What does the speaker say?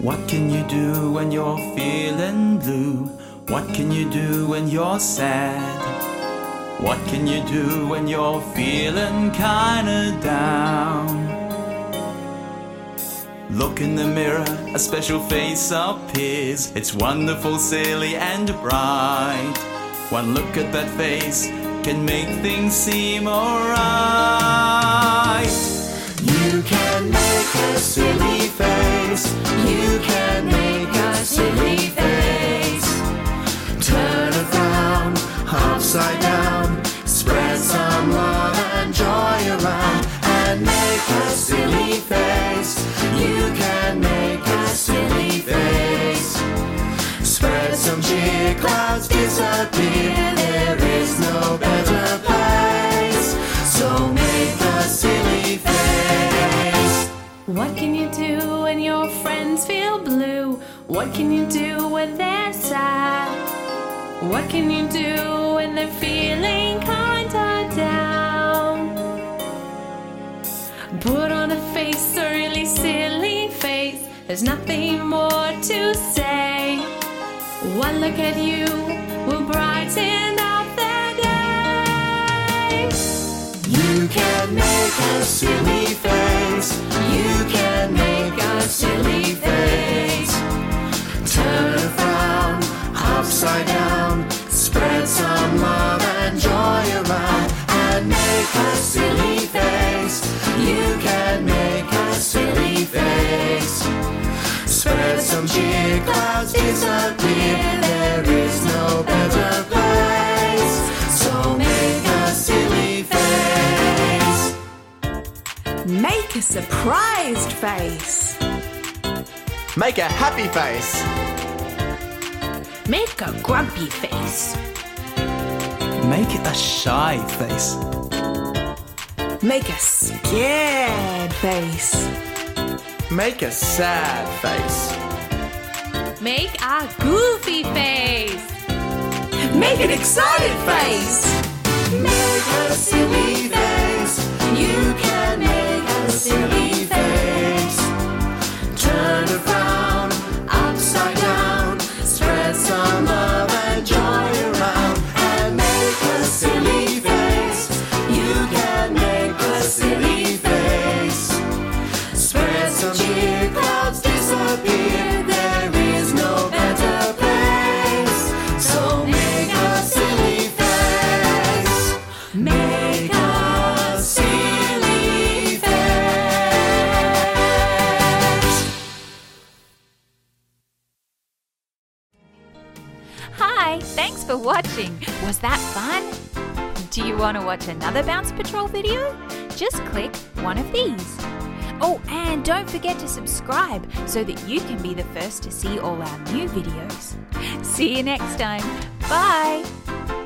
What can you do when you're feeling blue? What can you do when you're sad? What can you do when you're feeling kinda down? Look in the mirror, a special face appears. It's wonderful, silly, and bright. One look at that face can make things seem alright. Upside down. Spread some love and joy around. And make a silly face. You can make a silly face. Spread some cheer, clouds disappear. There is no better place. What can you do when they're sad? What can you do when they're feeling kinda down? Put on a face, a really silly face. There's nothing more to say. One look at you make a silly face. You can make a silly face. Spread some cheer, clouds disappear. There is no better place. So make a silly face. Make a surprised face. Make a happy face. Make a grumpy face. Make it a shy face. Make a scared face. Make a sad face. Make a goofy face. Make an excited face. Cheer, clouds disappear. There is no better place. So make. Hi, thanks for watching. Was that fun? Do you want to watch another Bounce Patrol video? Just click one of these. Oh, and don't forget to subscribe so that you can be the first to see all our new videos. See you next time. Bye.